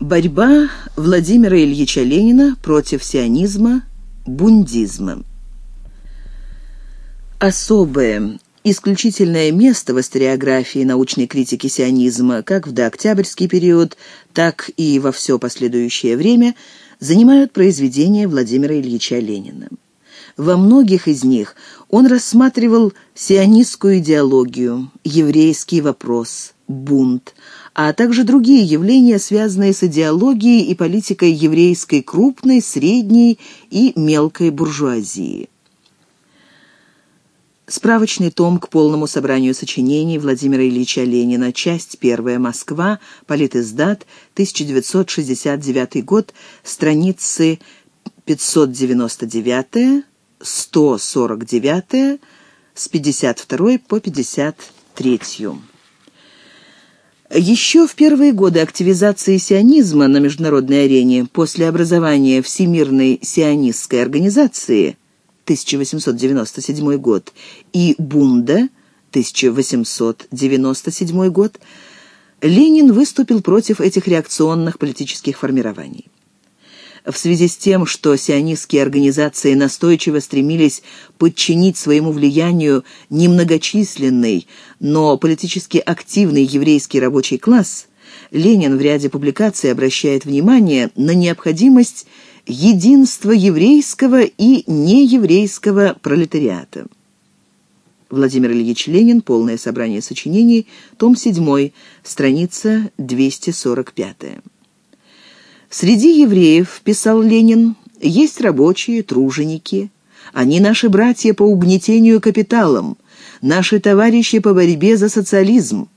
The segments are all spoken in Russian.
Борьба Владимира Ильича Ленина против сионизма, бундизма. Особое, исключительное место в историографии научной критики сионизма как в дооктябрьский период, так и во все последующее время занимают произведения Владимира Ильича Ленина. Во многих из них он рассматривал сионистскую идеологию, еврейский вопрос, бунт, а также другие явления, связанные с идеологией и политикой еврейской крупной, средней и мелкой буржуазии. Справочный том к полному собранию сочинений Владимира Ильича Ленина, часть первая, Москва, Политиздат, 1969 год, страницы 599 149 с 52 по 53. Еще в первые годы активизации сионизма на международной арене после образования Всемирной сионистской организации 1897 год и Бунда 1897 год Ленин выступил против этих реакционных политических формирований в связи с тем, что сионистские организации настойчиво стремились подчинить своему влиянию немногочисленный, но политически активный еврейский рабочий класс, Ленин в ряде публикаций обращает внимание на необходимость единства еврейского и нееврейского пролетариата. Владимир Ильич Ленин. Полное собрание сочинений. Том 7. Страница 245. Среди евреев, писал Ленин, есть рабочие, труженики. Они наши братья по угнетению капиталом, наши товарищи по борьбе за социализм.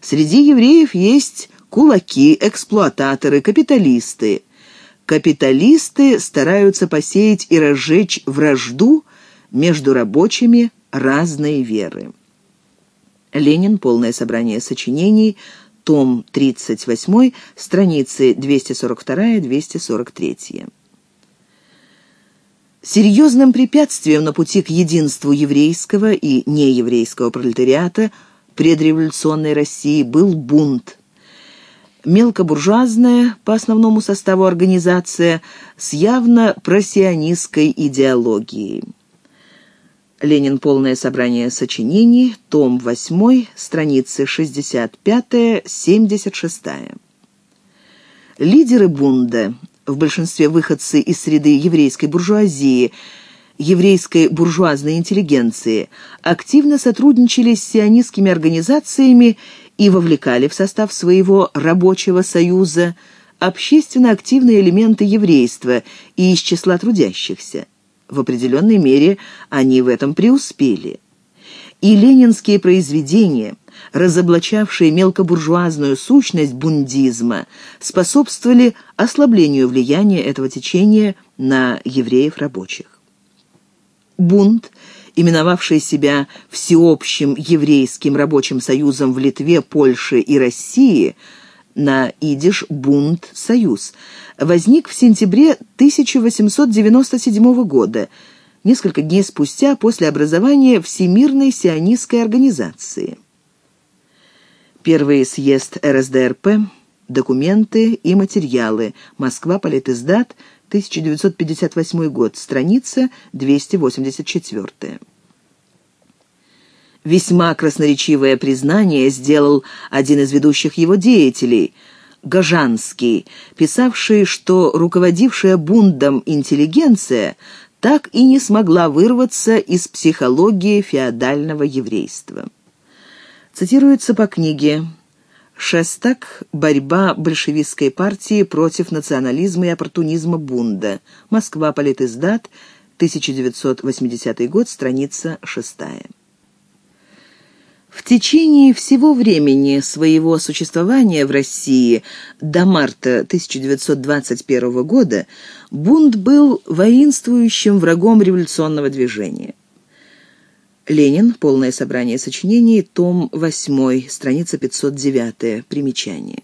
Среди евреев есть кулаки, эксплуататоры, капиталисты. Капиталисты стараются посеять и разжечь вражду между рабочими разной веры. Ленин. Полное собрание сочинений том 38, страницы 242-243. Серьезным препятствием на пути к единству еврейского и нееврейского пролетариата предреволюционной России был бунт. Мелкобуржуазная по основному составу организация с явно просионистской идеологией. Ленин. Полное собрание сочинений. Том 8. Страницы 65-76. Лидеры бунда, в большинстве выходцы из среды еврейской буржуазии, еврейской буржуазной интеллигенции, активно сотрудничали с сионистскими организациями и вовлекали в состав своего рабочего союза общественно активные элементы еврейства и из числа трудящихся. В определенной мере они в этом преуспели. И ленинские произведения, разоблачавшие мелкобуржуазную сущность бундизма, способствовали ослаблению влияния этого течения на евреев-рабочих. Бунт, именовавший себя Всеобщим еврейским рабочим союзом в Литве, Польше и России, на идиш «Бунд-Союз», возник в сентябре 1897 года, несколько дней спустя после образования Всемирной сионистской организации. Первый съезд РСДРП, документы и материалы, Москва, Политиздат, 1958 год, страница 284. Весьма красноречивое признание сделал один из ведущих его деятелей – Гажанский, писавший, что руководившая бундом интеллигенция так и не смогла вырваться из психологии феодального еврейства. Цитируется по книге «Шестак. Борьба большевистской партии против национализма и оппортунизма бунда. Москва. Политиздат. 1980 год. Страница 6». Течение всего времени своего существования в России до марта 1921 года бунт был воинствующим врагом революционного движения. Ленин. Полное собрание сочинений. Том 8. Страница 509. Примечание.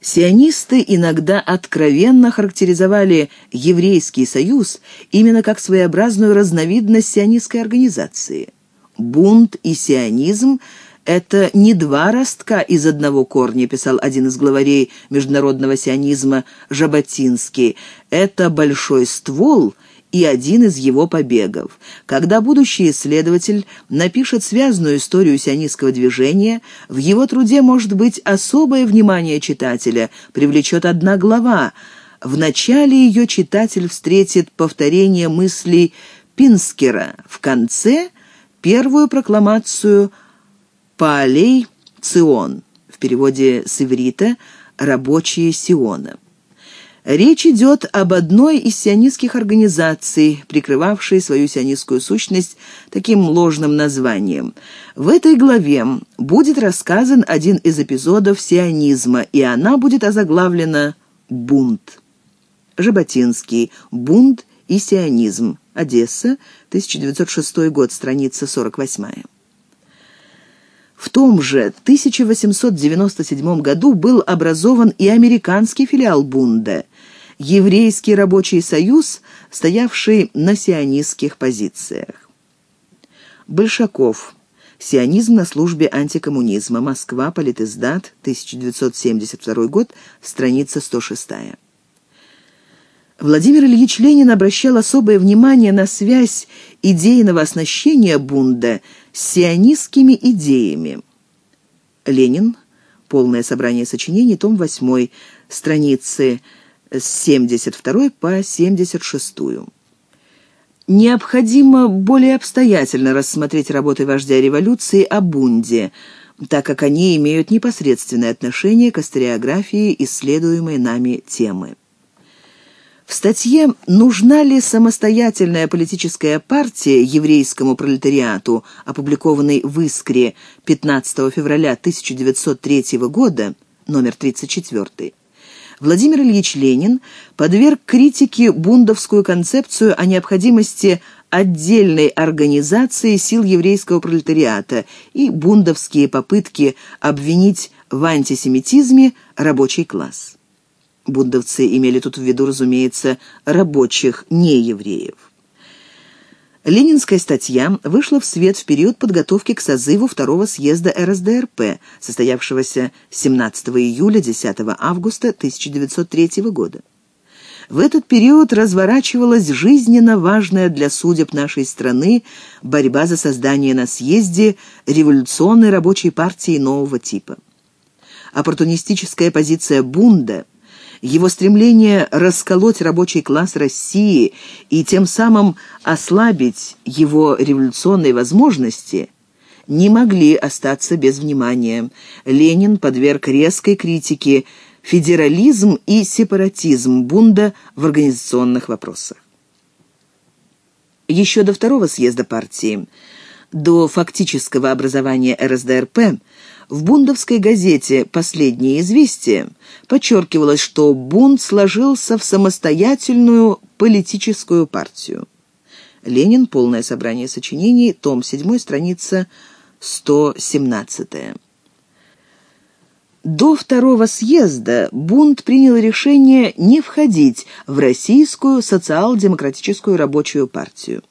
Сионисты иногда откровенно характеризовали Еврейский союз именно как своеобразную разновидность сионистской организации – бунт и сионизм это не два ростка из одного корня, писал один из главарей международного сионизма Жаботинский. Это большой ствол и один из его побегов. Когда будущий исследователь напишет связанную историю сионистского движения, в его труде может быть особое внимание читателя, привлечет одна глава. В начале ее читатель встретит повторение мыслей Пинскера, в конце — первую прокламацию «Паалей Цион», в переводе с иврита «Рабочие Сиона». Речь идет об одной из сионистских организаций, прикрывавшей свою сионистскую сущность таким ложным названием. В этой главе будет рассказан один из эпизодов сионизма, и она будет озаглавлена «Бунт». Жаботинский. «Бунт и сионизм». Одесса, 1906 год, страница 48. В том же 1897 году был образован и американский филиал Бунда – Еврейский рабочий союз, стоявший на сионистских позициях. Большаков. Сионизм на службе антикоммунизма. Москва. Политиздат. 1972 год. Страница 106. Владимир Ильич Ленин обращал особое внимание на связь идейного оснащения Бунда с сионистскими идеями. Ленин. Полное собрание сочинений. Том 8. Страницы с 72 по 76. Необходимо более обстоятельно рассмотреть работы вождя революции о Бунде, так как они имеют непосредственное отношение к историографии исследуемой нами темы. В статье «Нужна ли самостоятельная политическая партия еврейскому пролетариату», опубликованной в «Искре» 15 февраля 1903 года, номер 34, Владимир Ильич Ленин подверг критике бундовскую концепцию о необходимости отдельной организации сил еврейского пролетариата и бундовские попытки обвинить в антисемитизме рабочий класс. Бундовцы имели тут в виду, разумеется, рабочих неевреев. Ленинская статья вышла в свет в период подготовки к созыву второго съезда РСДРП, состоявшегося 17 июля 10 августа 1903 года. В этот период разворачивалась жизненно важная для судеб нашей страны борьба за создание на съезде революционной рабочей партии нового типа. Оппортунистическая позиция Бунда – его стремление расколоть рабочий класс России и тем самым ослабить его революционные возможности не могли остаться без внимания. Ленин подверг резкой критике федерализм и сепаратизм Бунда в организационных вопросах. Еще до второго съезда партии, до фактического образования РСДРП, в бундовской газете «Последнее известие» подчеркивалось, что бунт сложился в самостоятельную политическую партию. Ленин. Полное собрание сочинений. Том 7. Страница 117. До второго съезда бунт принял решение не входить в Российскую социал-демократическую рабочую партию.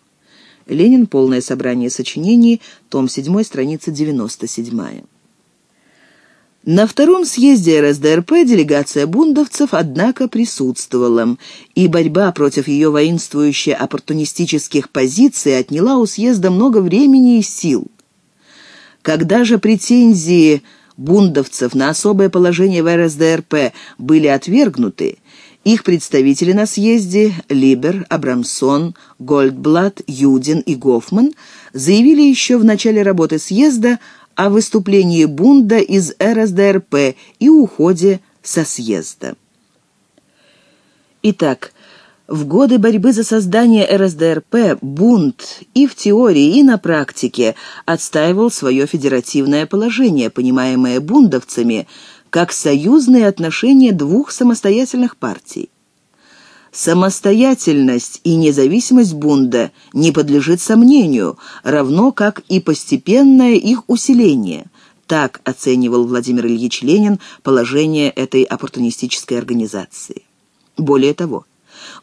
Ленин. Полное собрание сочинений. Том 7. Страница 97. На втором съезде РСДРП делегация бундовцев, однако, присутствовала, и борьба против ее воинствующей оппортунистических позиций отняла у съезда много времени и сил. Когда же претензии бундовцев на особое положение в РСДРП были отвергнуты, их представители на съезде Либер, Абрамсон, Гольдблат, Юдин и Гофман заявили еще в начале работы съезда о выступлении Бунда из РСДРП и уходе со съезда. Итак, в годы борьбы за создание РСДРП Бунд и в теории, и на практике отстаивал свое федеративное положение, понимаемое бундовцами как союзные отношения двух самостоятельных партий. Самостоятельность и независимость Бунда не подлежит сомнению, равно как и постепенное их усиление. Так оценивал Владимир Ильич Ленин положение этой оппортунистической организации. Более того,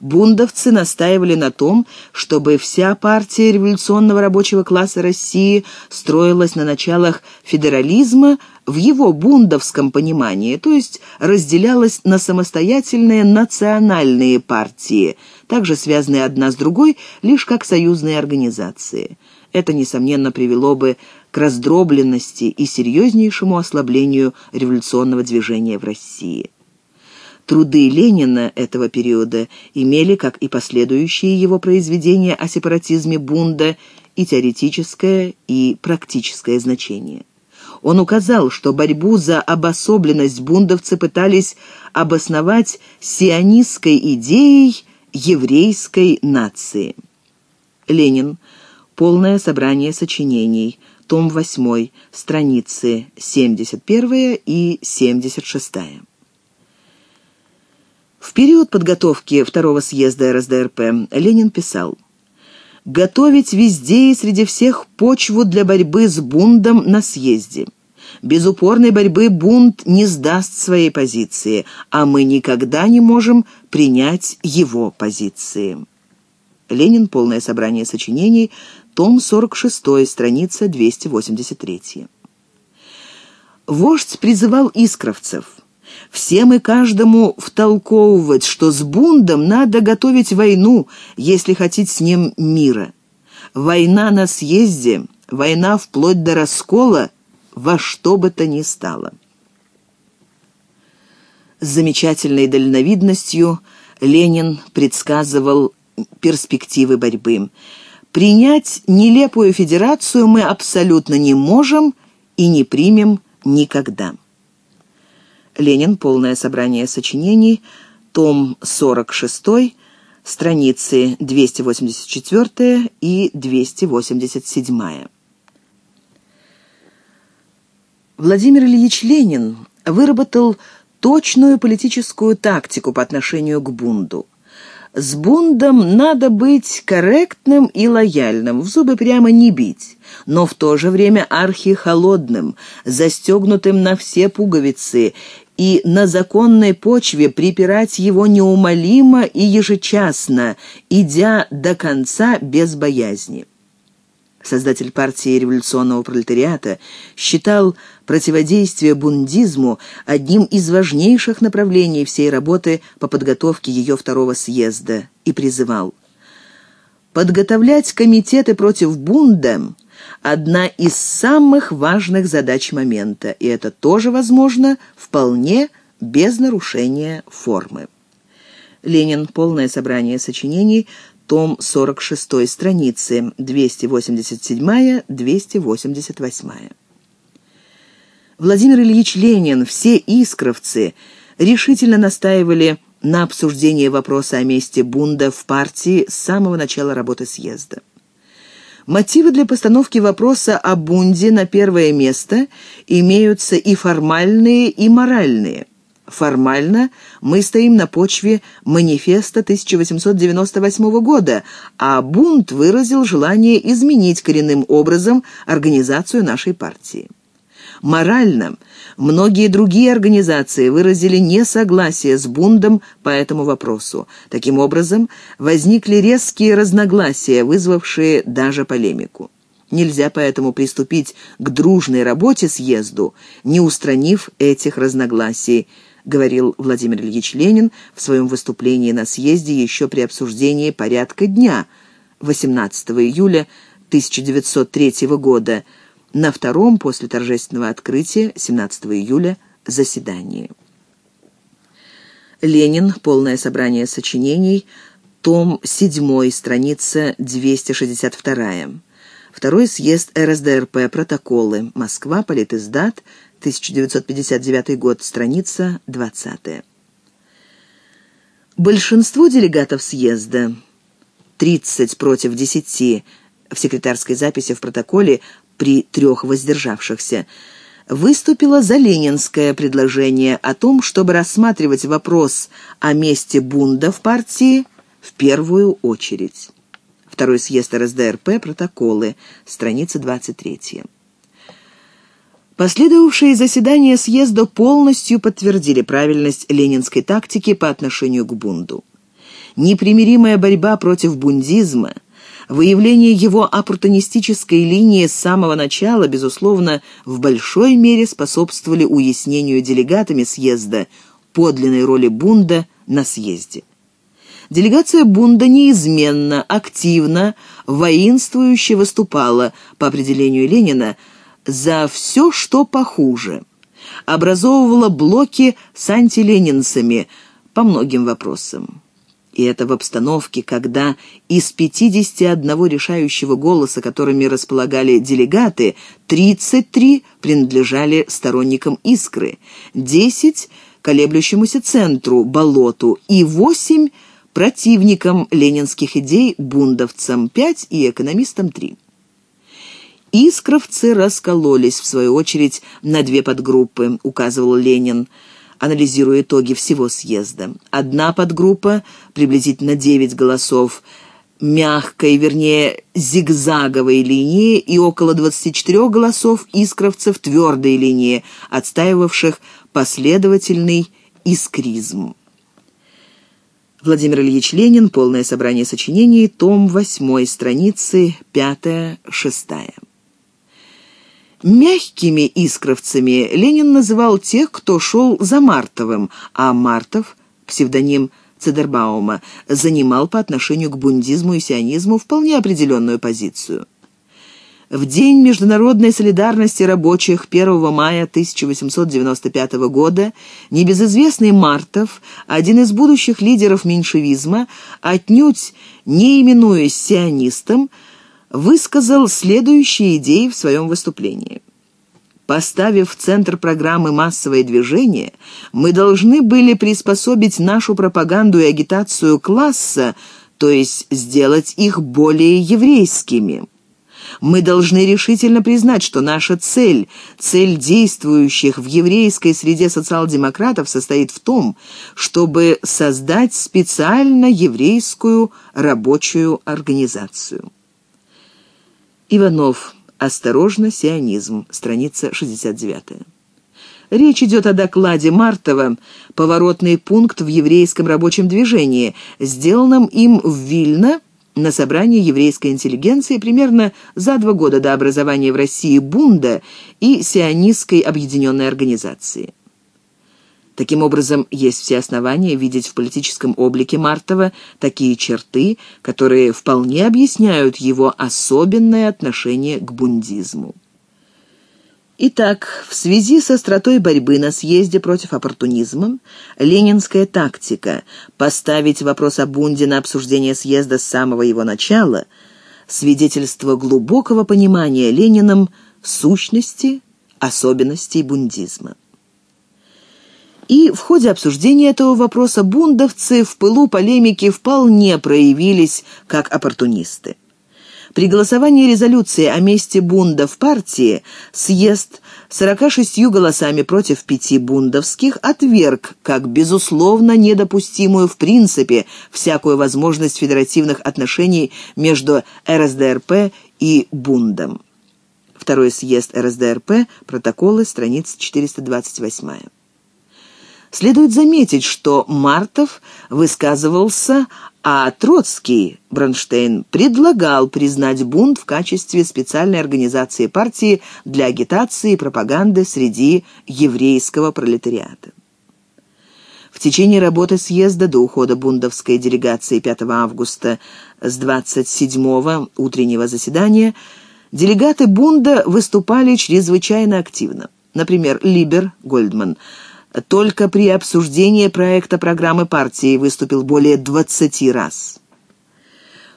бундовцы настаивали на том, чтобы вся партия революционного рабочего класса России строилась на началах федерализма в его бундовском понимании, то есть разделялась на самостоятельные национальные партии, также связанные одна с другой лишь как союзные организации. Это, несомненно, привело бы к раздробленности и серьезнейшему ослаблению революционного движения в России. Труды Ленина этого периода имели, как и последующие его произведения о сепаратизме бунда, и теоретическое, и практическое значение. Он указал, что борьбу за обособленность бундовцы пытались обосновать сионистской идеей еврейской нации. Ленин. Полное собрание сочинений. Том 8. Страницы 71 и 76. В период подготовки второго съезда РСДРП Ленин писал «Готовить везде и среди всех почву для борьбы с бундом на съезде. Без упорной борьбы бунт не сдаст своей позиции, а мы никогда не можем принять его позиции». Ленин. Полное собрание сочинений. Том 46, страница 283. Вождь призывал искровцев – Всем и каждому втолковывать, что с бундом надо готовить войну, если хотеть с ним мира. Война на съезде, война вплоть до раскола, во что бы то ни стало. С замечательной дальновидностью Ленин предсказывал перспективы борьбы. Принять нелепую федерацию мы абсолютно не можем и не примем никогда. Ленин. Полное собрание сочинений. Том 46. Страницы 284 и 287. Владимир Ильич Ленин выработал точную политическую тактику по отношению к бунду. С бундом надо быть корректным и лояльным, в зубы прямо не бить, но в то же время архихолодным, застегнутым на все пуговицы и на законной почве припирать его неумолимо и ежечасно, идя до конца без боязни. Создатель партии революционного пролетариата считал противодействие бундизму одним из важнейших направлений всей работы по подготовке ее второго съезда и призывал «Подготовлять комитеты против бунда одна из самых важных задач момента, и это тоже возможно вполне без нарушения формы. Ленин. Полное собрание сочинений. Том 46 страницы. 287-288. Владимир Ильич Ленин, все искровцы решительно настаивали на обсуждении вопроса о месте Бунда в партии с самого начала работы съезда. Мотивы для постановки вопроса о бунде на первое место имеются и формальные, и моральные. Формально мы стоим на почве манифеста 1898 года, а бунт выразил желание изменить коренным образом организацию нашей партии. Морально многие другие организации выразили несогласие с Бундом по этому вопросу. Таким образом, возникли резкие разногласия, вызвавшие даже полемику. Нельзя поэтому приступить к дружной работе съезду, не устранив этих разногласий, говорил Владимир Ильич Ленин в своем выступлении на съезде еще при обсуждении порядка дня 18 июля 1903 года, на втором после торжественного открытия 17 июля заседании. Ленин. Полное собрание сочинений. Том 7. Страница 262. Второй съезд РСДРП. Протоколы. Москва. Политиздат. 1959 год. Страница 20. Большинство делегатов съезда, 30 против 10 в секретарской записи в протоколе, при трех воздержавшихся, выступила за ленинское предложение о том, чтобы рассматривать вопрос о месте Бунда в партии в первую очередь. Второй съезд РСДРП, протоколы, страница 23. Последовавшие заседания съезда полностью подтвердили правильность ленинской тактики по отношению к Бунду. непримиримая борьба против бундизма, выявление его оппортунистической линии с самого начала, безусловно, в большой мере способствовали уяснению делегатами съезда подлинной роли Бунда на съезде. Делегация Бунда неизменно, активно, воинствующе выступала, по определению Ленина, за все, что похуже. Образовывала блоки с антиленинцами по многим вопросам. И это в обстановке, когда из 51 решающего голоса, которыми располагали делегаты, 33 принадлежали сторонникам «Искры», 10 – колеблющемуся центру, болоту, и 8 – противникам ленинских идей, бундовцам 5 и экономистам 3. Искровцы раскололись, в свою очередь, на две подгруппы, указывал Ленин, анализируя итоги всего съезда. Одна подгруппа, приблизительно 9 голосов, мягкой, вернее, зигзаговой линии и около 24 голосов искровцев твердой линии, отстаивавших последовательный искризм. Владимир Ильич Ленин. Полное собрание сочинений. Том 8. Страницы 5-6. Мягкими искровцами Ленин называл тех, кто шел за Мартовым, а Мартов, псевдоним Цедербаума, занимал по отношению к бундизму и сионизму вполне определенную позицию. В День международной солидарности рабочих 1 мая 1895 года небезызвестный Мартов, один из будущих лидеров меньшевизма, отнюдь не именуясь сионистом, высказал следующие идеи в своем выступлении. Поставив в центр программы массовое движение, мы должны были приспособить нашу пропаганду и агитацию класса, то есть сделать их более еврейскими. Мы должны решительно признать, что наша цель, цель действующих в еврейской среде социал-демократов состоит в том, чтобы создать специально еврейскую рабочую организацию. Иванов. Осторожно, сионизм. Страница 69. Речь идет о докладе Мартова «Поворотный пункт в еврейском рабочем движении», сделанном им в Вильно на собрании еврейской интеллигенции примерно за два года до образования в России Бунда и сионистской объединенной организации. Таким образом, есть все основания видеть в политическом облике Мартова такие черты, которые вполне объясняют его особенное отношение к бундизму. Итак, в связи со остротой борьбы на съезде против оппортунизма, ленинская тактика поставить вопрос о бунде на обсуждение съезда с самого его начала – свидетельство глубокого понимания Лениным сущности, особенностей бундизма. И в ходе обсуждения этого вопроса бундовцы в пылу полемики вполне проявились как оппортунисты. При голосовании резолюции о месте Бунда в партии съезд 46 голосами против пяти бундовских отверг как безусловно недопустимую в принципе всякую возможность федеративных отношений между РСДРП и Бундом. Второй съезд РСДРП, протоколы, страница 428. Следует заметить, что Мартов высказывался а Троцкий, Бронштейн, предлагал признать бунт в качестве специальной организации партии для агитации и пропаганды среди еврейского пролетариата. В течение работы съезда до ухода бундовской делегации 5 августа с 27-го утреннего заседания делегаты Бунда выступали чрезвычайно активно. Например, Либер Гольдман – только при обсуждении проекта программы партии выступил более 20 раз.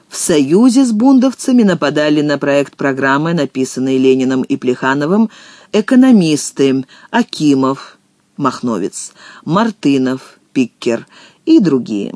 В союзе с бундовцами нападали на проект программы, написанный Лениным и Плехановым, экономисты Акимов, Махновец, Мартынов, Пиккер и другие.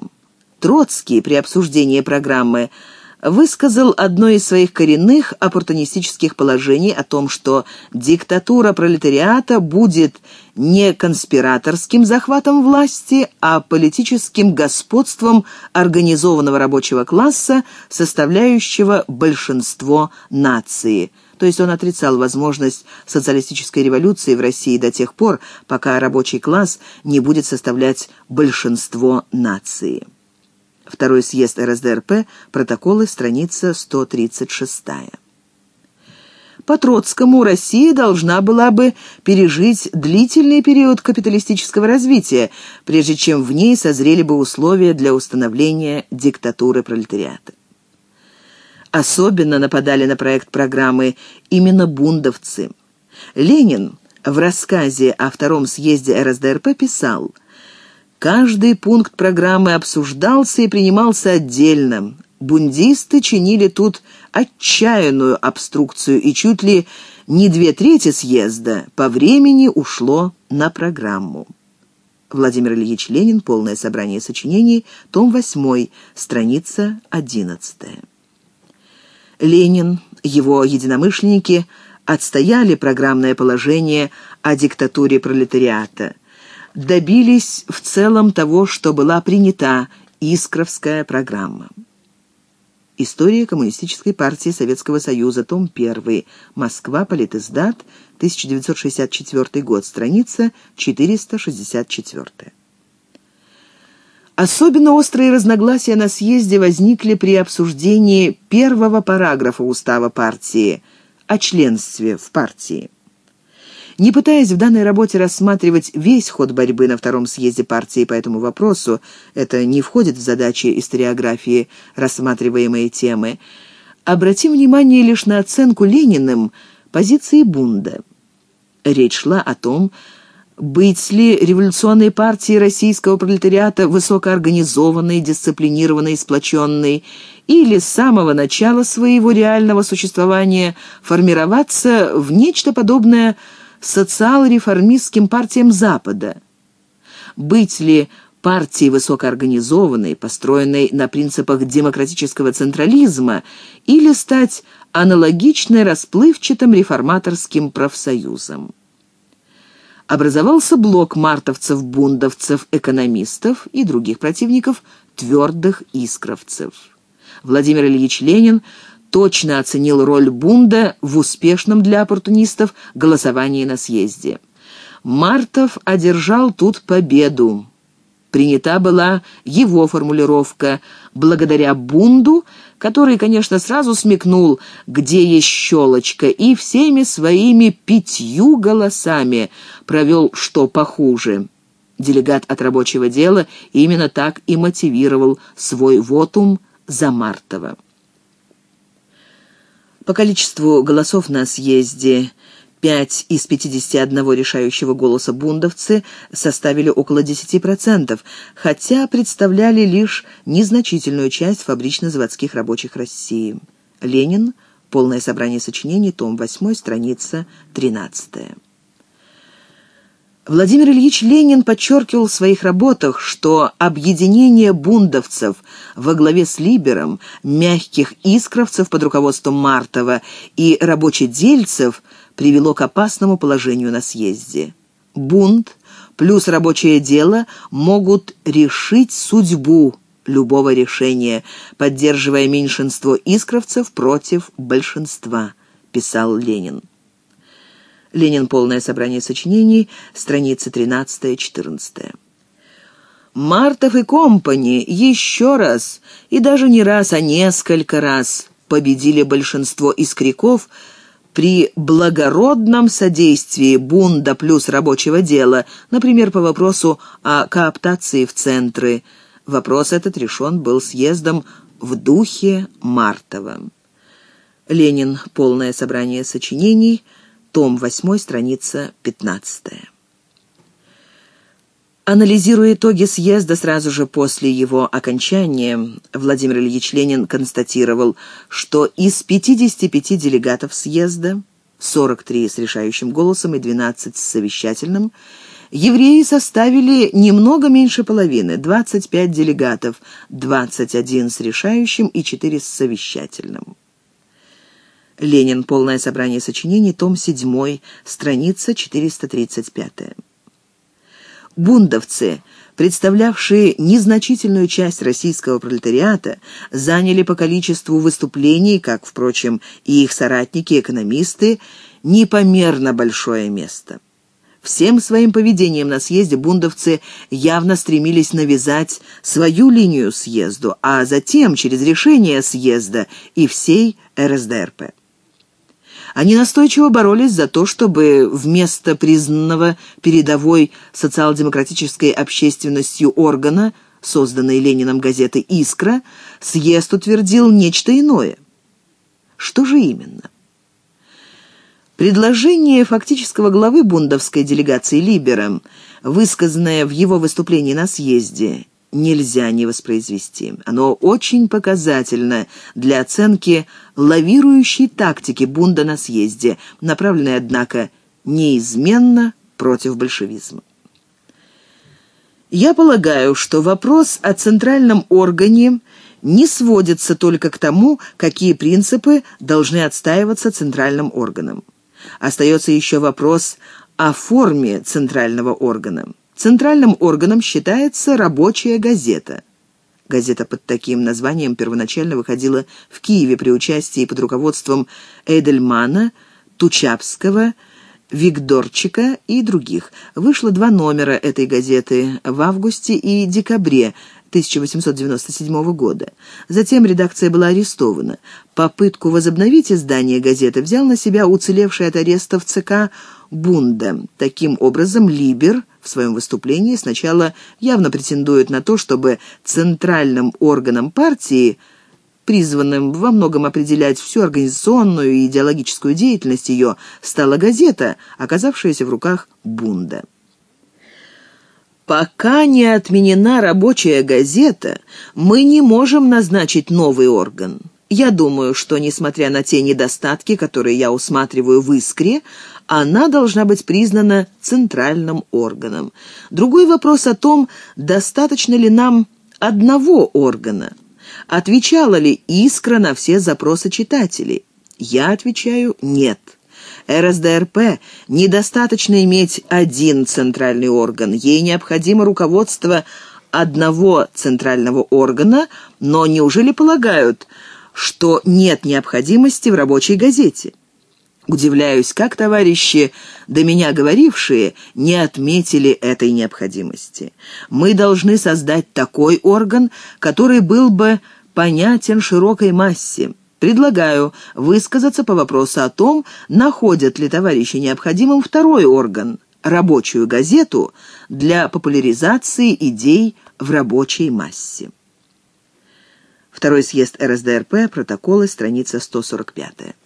Троцкий при обсуждении программы – высказал одно из своих коренных оппортунистических положений о том, что диктатура пролетариата будет не конспираторским захватом власти, а политическим господством организованного рабочего класса, составляющего большинство нации. То есть он отрицал возможность социалистической революции в России до тех пор, пока рабочий класс не будет составлять большинство нации. Второй съезд РСДРП, протоколы, страница 136. По Троцкому Россия должна была бы пережить длительный период капиталистического развития, прежде чем в ней созрели бы условия для установления диктатуры пролетариата. Особенно нападали на проект программы именно бундовцы. Ленин в рассказе о втором съезде РСДРП писал «Каждый пункт программы обсуждался и принимался отдельно. Бундисты чинили тут отчаянную обструкцию, и чуть ли не две трети съезда по времени ушло на программу». Владимир Ильич Ленин, полное собрание сочинений, том 8, страница 11. Ленин, его единомышленники отстояли программное положение о диктатуре пролетариата, добились в целом того, что была принята Искровская программа. История Коммунистической партии Советского Союза, том 1, Москва, Политиздат, 1964 год, страница 464. Особенно острые разногласия на съезде возникли при обсуждении первого параграфа устава партии о членстве в партии. Не пытаясь в данной работе рассматривать весь ход борьбы на втором съезде партии по этому вопросу, это не входит в задачи историографии рассматриваемые темы, обратим внимание лишь на оценку Лениным позиции Бунда. Речь шла о том, быть ли революционной партией российского пролетариата высокоорганизованной, дисциплинированной, сплоченной, или с самого начала своего реального существования формироваться в нечто подобное социал-реформистским партиям Запада? Быть ли партией высокоорганизованной, построенной на принципах демократического централизма, или стать аналогичной расплывчатым реформаторским профсоюзом? образовался блок мартовцев, бундовцев, экономистов и других противников твердых искровцев. Владимир Ильич Ленин точно оценил роль бунда в успешном для оппортунистов голосовании на съезде. Мартов одержал тут победу. Принята была его формулировка «благодаря бунду», который, конечно, сразу смекнул, где есть щелочка, и всеми своими пятью голосами провел что похуже. Делегат от рабочего дела именно так и мотивировал свой вотум за Мартова. По количеству голосов на съезде Пять из 51 решающего голоса бундовцы составили около 10%, хотя представляли лишь незначительную часть фабрично-заводских рабочих России. Ленин. Полное собрание сочинений. Том 8. Страница 13. Владимир Ильич Ленин подчеркивал в своих работах, что объединение бундовцев во главе с Либером, мягких искровцев под руководством Мартова и рабочедельцев – привело к опасному положению на съезде. Бунт плюс рабочее дело могут решить судьбу любого решения, поддерживая меньшинство искровцев против большинства, писал Ленин. Ленин. Полное собрание сочинений, страницы 13-14. Мартов и компани еще раз, и даже не раз, а несколько раз победили большинство искряков, при благородном содействии бунда плюс рабочего дела, например, по вопросу о кооптации в центры. Вопрос этот решен был съездом в духе Мартова. Ленин. Полное собрание сочинений. Том 8, страница 15. Анализируя итоги съезда сразу же после его окончания, Владимир Ильич Ленин констатировал, что из 55 делегатов съезда, 43 с решающим голосом и 12 с совещательным, евреи составили немного меньше половины, 25 делегатов, 21 с решающим и 4 с совещательным. Ленин. Полное собрание сочинений. Том 7. Страница 435 бундовцы, представлявшие незначительную часть российского пролетариата, заняли по количеству выступлений, как, впрочем, и их соратники-экономисты, непомерно большое место. Всем своим поведением на съезде бундовцы явно стремились навязать свою линию съезду, а затем через решение съезда и всей РСДРП. Они настойчиво боролись за то, чтобы вместо признанного передовой социал-демократической общественностью органа, созданной Лениным газеты «Искра», съезд утвердил нечто иное. Что же именно? Предложение фактического главы бундовской делегации Либера, высказанное в его выступлении на съезде, нельзя не воспроизвести. Оно очень показательно для оценки лавирующей тактики бунда на съезде, направленной, однако, неизменно против большевизма. Я полагаю, что вопрос о центральном органе не сводится только к тому, какие принципы должны отстаиваться центральным органом. Остается еще вопрос о форме центрального органа. Центральным органом считается рабочая газета. Газета под таким названием первоначально выходила в Киеве при участии под руководством Эдельмана, Тучапского, Викторчика и других. Вышло два номера этой газеты в августе и декабре 1897 года. Затем редакция была арестована. Попытку возобновить издание газеты взял на себя уцелевший от ареста в ЦК Бунда. Таким образом, Либер в своем выступлении сначала явно претендует на то, чтобы центральным органом партии призванным во многом определять всю организационную и идеологическую деятельность ее, стала газета, оказавшаяся в руках Бунда. Пока не отменена рабочая газета, мы не можем назначить новый орган. Я думаю, что, несмотря на те недостатки, которые я усматриваю в «Искре», она должна быть признана центральным органом. Другой вопрос о том, достаточно ли нам одного органа. Отвечала ли «Искра» на все запросы читателей? Я отвечаю «нет». РСДРП недостаточно иметь один центральный орган. Ей необходимо руководство одного центрального органа, но неужели полагают, что нет необходимости в рабочей газете? Удивляюсь, как товарищи, до меня говорившие, не отметили этой необходимости. Мы должны создать такой орган, который был бы понятен широкой массе. Предлагаю высказаться по вопросу о том, находят ли товарищи необходимым второй орган – рабочую газету для популяризации идей в рабочей массе. Второй съезд РСДРП, протоколы, страница 145.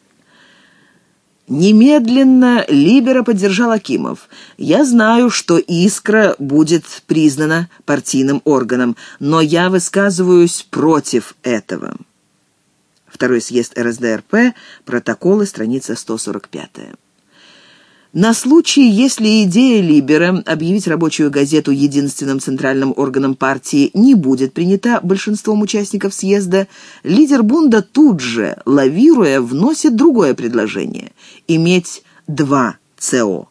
Немедленно Либера поддержал Акимов. «Я знаю, что «Искра» будет признана партийным органом, но я высказываюсь против этого». Второй съезд РСДРП, протоколы, страница 145. На случай, если идея Либера объявить рабочую газету единственным центральным органом партии не будет принята большинством участников съезда, лидер Бунда тут же, лавируя, вносит другое предложение – иметь два ЦО.